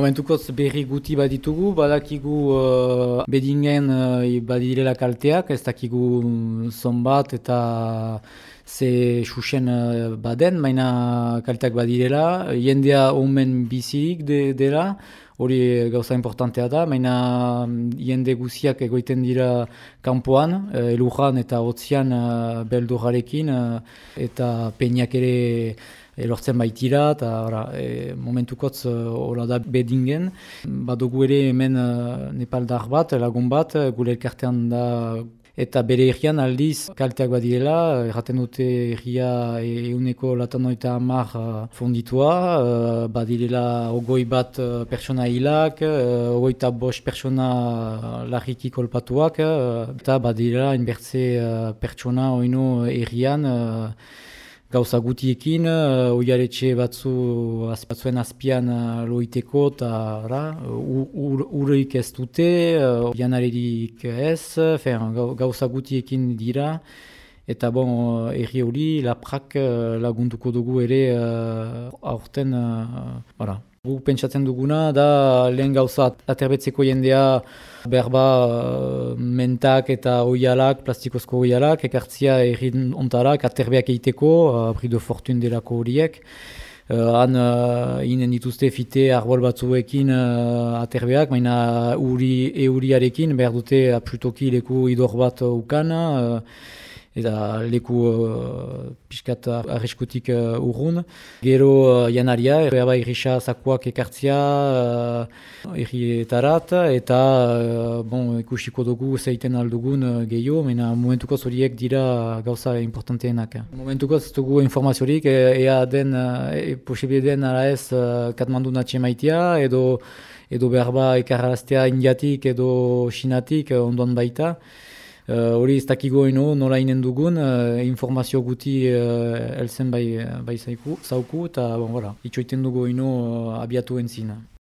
momentuko berri guti baditugu, badakigu uh, bedingen uh, badirela kalteak, ez dakigu zonbat eta ze susen uh, baden, maina kalteak badirela, jendea omen bizirik de, dela, hori gauza importantea da, maina jende guziak egoiten dira kanpoan, uh, elujan eta otzian uh, beldurrarekin, uh, eta peñak ere elortzen baitira, eta ora, e, momentukotz hori da bedingen. Badugu ere hemen Nepaldar bat, lagun bat, gure elkartean da eta bere errian aldiz kalteak badirela, erraten dute erria euneko latanoita amar fonditua, uh, badirela ogoi bat uh, persona hilak, uh, ogoi eta bos persona larriki kolpatuak, eta badirela inbertze uh, pertsona oino errian, gauza gutiekin, uh, oiaretxe batzu batzuen azpian uh, loiteko eta urrik ez dute, uh, janarerik ez, fen, gauza gutiekin dira. Eta bon, erri hori, laprak uh, lagunduko dugu ere uh, aurten, uh, Gu pentsatzen duguna da lehen gauza aterbetzeko jendea berba uh, mentak eta oialak, plastikozko oialak, ekartzia errin ontarak aterbeak egiteko, uh, abri de fortun delako horiek. Uh, han uh, inen dituzte fite arbol batzuekin uh, aterbeak, baina uri, euriarekin behar dute apsutoki leku idor bat ukana. Uh, eta leku uh, piskat arriskutik uh, urrun. Gero uh, janaria, erba irrisa zakuak ekartzia uh, irrietarat, eta uh, bon, ikusiko dugu zeiten aldugun uh, gehiago, mena momentuko zoriek dira gauza importanteenak. Momentuko ez dugu informaziorik, e, ea den, e, posibile den ara ez uh, katmandu natxe maitea, edo edo berba ekarraztea indiatik edo sinatik ondoan baita. Eh, hori ez dakigo eno, nola inen dugun, uh, informazio guti uh, elzen bai, bai zauku, eta bon, itxoiten dugu ino uh, abiatu entzina.